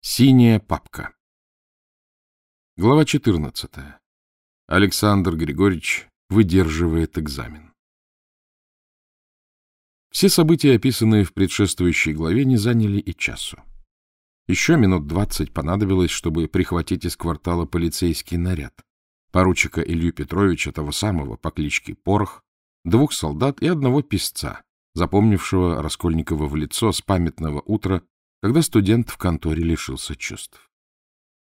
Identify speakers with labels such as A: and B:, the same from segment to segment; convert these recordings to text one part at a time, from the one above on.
A: Синяя папка. Глава 14. Александр Григорьевич выдерживает экзамен. Все события, описанные в предшествующей главе, не заняли и часу. Еще минут двадцать понадобилось, чтобы прихватить из квартала полицейский наряд. Поручика Илью Петровича, того самого, по кличке Порох, двух солдат и одного писца, запомнившего Раскольникова в лицо с памятного утра когда студент в конторе лишился чувств.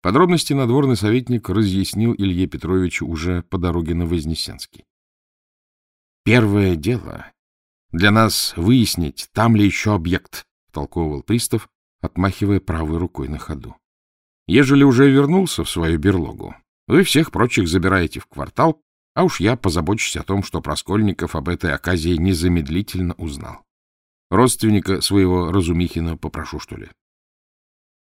A: Подробности надворный советник разъяснил Илье Петровичу уже по дороге на Вознесенский. «Первое дело для нас выяснить, там ли еще объект», — толковывал пристав, отмахивая правой рукой на ходу. «Ежели уже вернулся в свою берлогу, вы всех прочих забираете в квартал, а уж я позабочусь о том, что Проскольников об этой оказии незамедлительно узнал. Родственника своего Разумихина попрошу, что ли.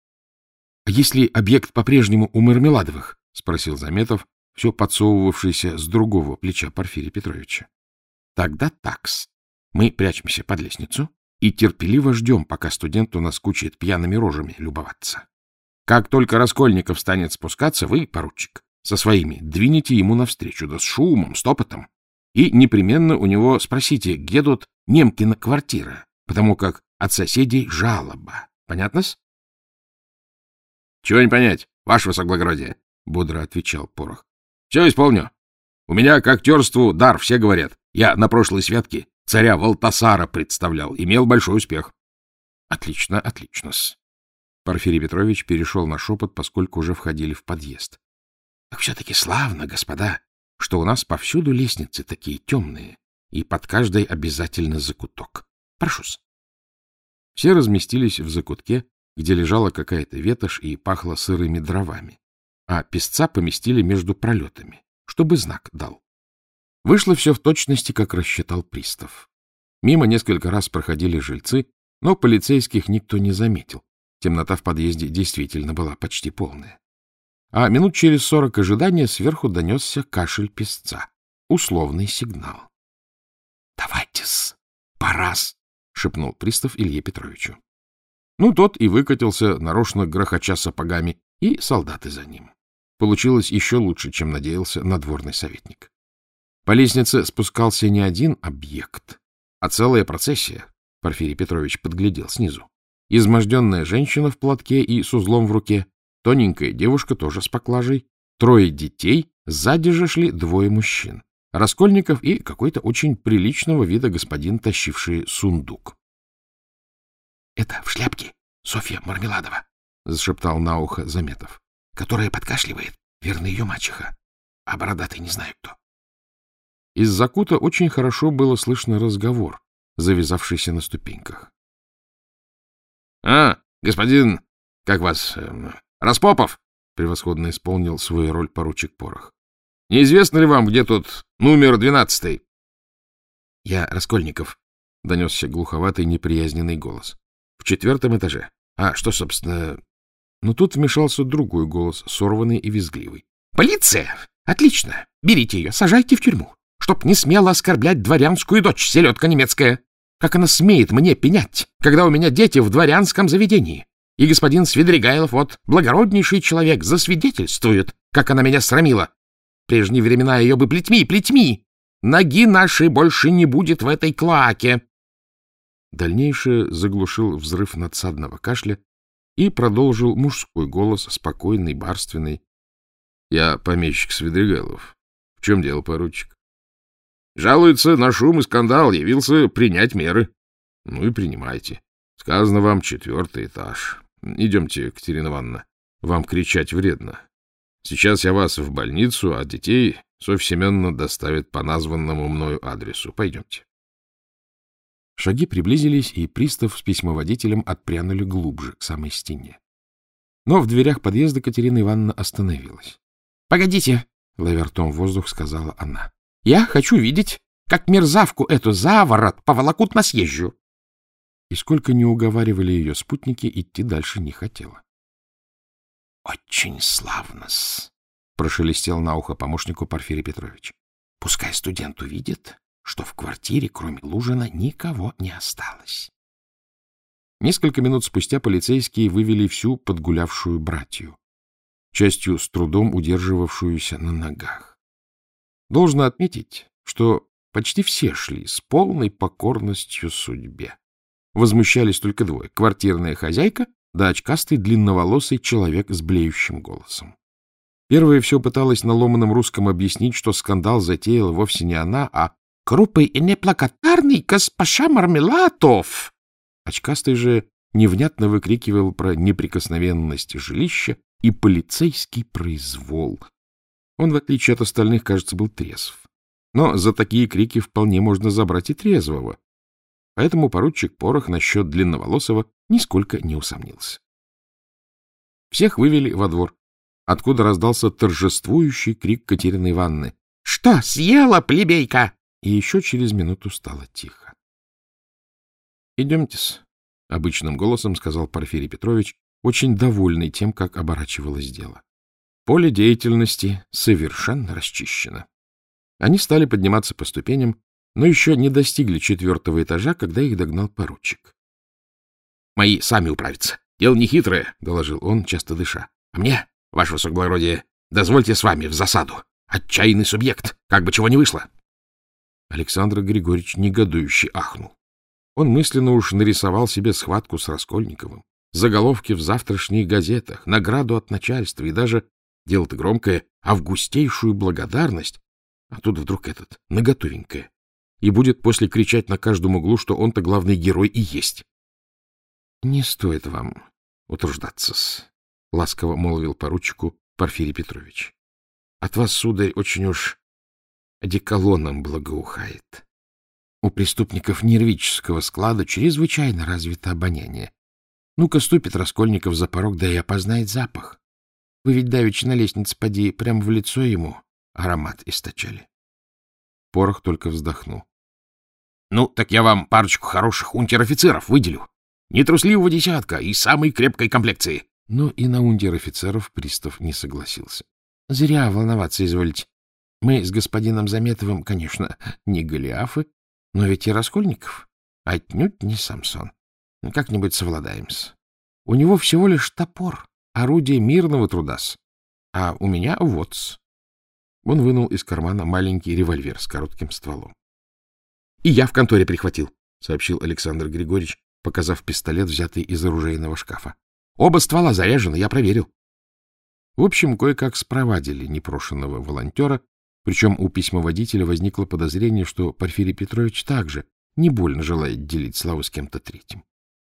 A: — А если объект по-прежнему у Мармеладовых? — спросил Заметов, все подсовывавшийся с другого плеча Порфирия Петровича. — Тогда такс. Мы прячемся под лестницу и терпеливо ждем, пока студент у нас кучает пьяными рожами любоваться. Как только Раскольников станет спускаться, вы, поручик, со своими двинете ему навстречу, да с шумом, с топотом, и непременно у него спросите, где тут Немкина квартира, потому как от соседей жалоба. Понятно-с? — Чего не понять, ваше высокоблагородие, — бодро отвечал Порох. — Все исполню. У меня к актерству дар, все говорят. Я на прошлой святке царя Валтасара представлял, имел большой успех. — Отлично, отлично-с. Порфирий Петрович перешел на шепот, поскольку уже входили в подъезд. — Так все-таки славно, господа, что у нас повсюду лестницы такие темные, и под каждой обязательно закуток. Прошу-с. Все разместились в закутке, где лежала какая-то ветошь и пахло сырыми дровами, а песца поместили между пролетами, чтобы знак дал. Вышло все в точности, как рассчитал пристав. Мимо несколько раз проходили жильцы, но полицейских никто не заметил. Темнота в подъезде действительно была почти полная. А минут через сорок ожидания сверху донесся кашель песца. Условный сигнал. — Давайте-с, пора-с, шепнул пристав Илье Петровичу. Ну, тот и выкатился, нарочно грохоча сапогами, и солдаты за ним. Получилось еще лучше, чем надеялся надворный советник. По лестнице спускался не один объект, а целая процессия, Порфирий Петрович подглядел снизу. Изможденная женщина в платке и с узлом в руке, тоненькая девушка тоже с поклажей, трое детей, сзади же шли двое мужчин. Раскольников и какой-то очень приличного вида господин, тащивший сундук. — Это в шляпке Софья Мармеладова, — зашептал на ухо Заметов, — которая подкашливает, верно, ее мачеха, а бородатый не знаю кто. Из закута очень хорошо было слышно разговор, завязавшийся на ступеньках. — А, господин, как вас, э, Распопов? — превосходно исполнил свою роль поручик Порох. Неизвестно ли вам, где тут номер двенадцатый? — Я Раскольников, — донесся глуховатый неприязненный голос. — В четвертом этаже. А что, собственно... Но тут вмешался другой голос, сорванный и визгливый. — Полиция! Отлично! Берите ее, сажайте в тюрьму, чтоб не смело оскорблять дворянскую дочь, селедка немецкая. Как она смеет мне пенять, когда у меня дети в дворянском заведении? И господин Свидригайлов, вот, благороднейший человек, засвидетельствует, как она меня срамила прежние времена ее бы плетьми, плетьми! Ноги нашей больше не будет в этой клаке!» Дальнейшее заглушил взрыв надсадного кашля и продолжил мужской голос, спокойный, барственный. — Я помещик Свидригайлов. В чем дело, поручик? — Жалуется на шум и скандал, явился принять меры. — Ну и принимайте. Сказано вам четвертый этаж. Идемте, Катерина Ивановна. Вам кричать вредно. Сейчас я вас в больницу, а детей Софья Семеновна доставит по названному мною адресу. Пойдемте. Шаги приблизились, и пристав с письмоводителем отпрянули глубже, к самой стене. Но в дверях подъезда Катерина Ивановна остановилась. — Погодите, — ловя ртом воздух, сказала она. — Я хочу видеть, как мерзавку эту заворот поволокут на съезжу. И сколько не уговаривали ее спутники, идти дальше не хотела. Очень славно-с, — прошелестел на ухо помощнику Порфирий Петрович. — Пускай студент увидит, что в квартире, кроме Лужина, никого не осталось. Несколько минут спустя полицейские вывели всю подгулявшую братью, частью с трудом удерживавшуюся на ногах. Должно отметить, что почти все шли с полной покорностью судьбе. Возмущались только двое — квартирная хозяйка да очкастый длинноволосый человек с блеющим голосом. Первая все пыталась на ломаном русском объяснить, что скандал затеяла вовсе не она, а «крупый и неплакотарный госпожа Мармелатов!» Очкастый же невнятно выкрикивал про неприкосновенность жилища и полицейский произвол. Он, в отличие от остальных, кажется, был трезв. Но за такие крики вполне можно забрать и трезвого. Поэтому поручик Порох насчет длинноволосого нисколько не усомнился. Всех вывели во двор, откуда раздался торжествующий крик Катерины Ивановны. — Что, съела, плебейка? И еще через минуту стало тихо. — Идемте-с, — обычным голосом сказал Порфирий Петрович, очень довольный тем, как оборачивалось дело. Поле деятельности совершенно расчищено. Они стали подниматься по ступеням, но еще не достигли четвертого этажа, когда их догнал поручик. — Мои сами управятся. Дело нехитрое, — доложил он, часто дыша. — А мне, ваше высокоблагородие, дозвольте с вами в засаду. Отчаянный субъект, как бы чего не вышло. Александр Григорьевич негодующе ахнул. Он мысленно уж нарисовал себе схватку с Раскольниковым, заголовки в завтрашних газетах, награду от начальства и даже, дело-то громкое, августейшую благодарность, а тут вдруг этот, наготовенькое, и будет после кричать на каждом углу, что он-то главный герой и есть. — Не стоит вам утруждаться-с, — ласково молвил поручику Порфирий Петрович. — От вас, сударь, очень уж одеколоном благоухает. У преступников нервического склада чрезвычайно развито обоняние. Ну-ка ступит Раскольников за порог, да и опознает запах. Вы ведь давеча на лестнице поди прямо в лицо ему аромат источали. Порох только вздохнул. — Ну, так я вам парочку хороших унтер-офицеров выделю. Нетрусливого десятка и самой крепкой комплекции. Но и на унтер-офицеров пристав не согласился. — Зря волноваться изволите. Мы с господином Заметовым, конечно, не Голиафы, но ведь и Раскольников отнюдь не Самсон. Как-нибудь совладаемся. У него всего лишь топор, орудие мирного трудас, а у меня вот. Он вынул из кармана маленький револьвер с коротким стволом. — И я в конторе прихватил, — сообщил Александр Григорьевич, показав пистолет, взятый из оружейного шкафа. — Оба ствола заряжены, я проверил. В общем, кое-как спровадили непрошенного волонтера причем у письмоводителя возникло подозрение, что Порфирий Петрович также не больно желает делить славу с кем-то третьим.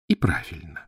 A: И правильно.